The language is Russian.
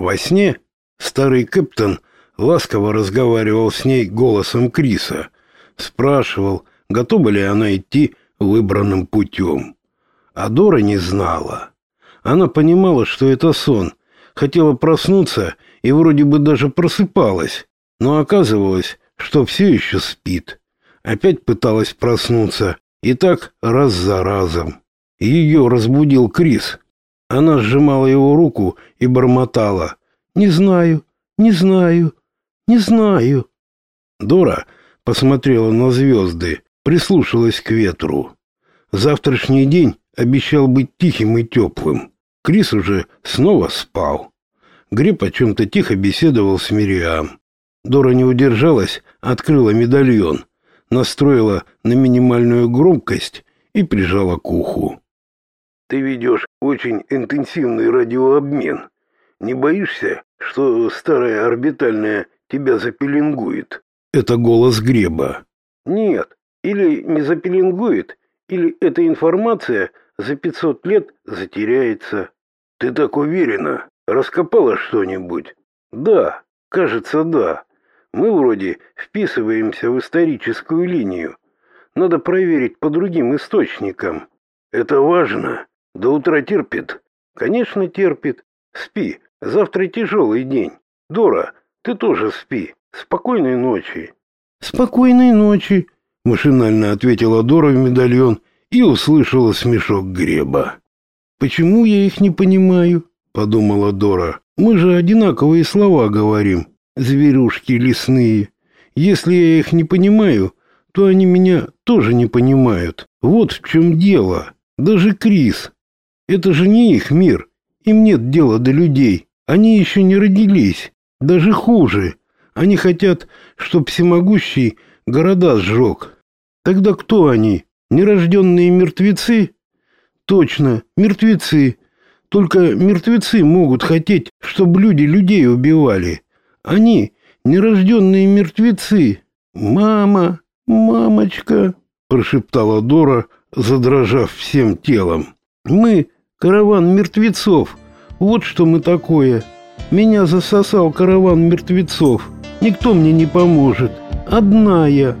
Во сне старый капитан ласково разговаривал с ней голосом Криса, спрашивал, готова ли она идти выбранным путем. А Дора не знала. Она понимала, что это сон, хотела проснуться и вроде бы даже просыпалась, но оказывалось, что все еще спит. Опять пыталась проснуться, и так раз за разом. Ее разбудил Крис. Она сжимала его руку и бормотала. «Не знаю, не знаю, не знаю». Дора посмотрела на звезды, прислушалась к ветру. Завтрашний день обещал быть тихим и теплым. Крис уже снова спал. Гриб о чем-то тихо беседовал с Мириам. Дора не удержалась, открыла медальон, настроила на минимальную громкость и прижала к уху. «Ты ведешь очень интенсивный радиообмен. Не боишься, что старая орбитальная тебя запеленгует?» Это голос Греба. «Нет, или не запеленгует, или эта информация за пятьсот лет затеряется. Ты так уверена? Раскопала что-нибудь? Да, кажется, да. Мы вроде вписываемся в историческую линию. Надо проверить по другим источникам. Это важно. До утра терпит. Конечно, терпит. Спи. Завтра тяжелый день. Дора, ты тоже спи. Спокойной ночи. Спокойной ночи, машинально ответила Дора в медальон и услышала смешок Греба. Почему я их не понимаю? подумала Дора. Мы же одинаковые слова говорим зверюшки лесные. Если я их не понимаю, то они меня тоже не понимают. Вот в чем дело. Даже Крис. Это же не их мир. Им нет дела до людей. Они еще не родились. Даже хуже. Они хотят, чтоб всемогущий города сжег. Тогда кто они? Нерожденные мертвецы? Точно, мертвецы. Только мертвецы могут хотеть, чтобы люди людей убивали. Они нерожденные мертвецы. Мама, мамочка, прошептала Дора, задрожав всем телом. Мы караван мертвецов. Вот что мы такое. Меня засосал караван мертвецов. Никто мне не поможет. Одна я.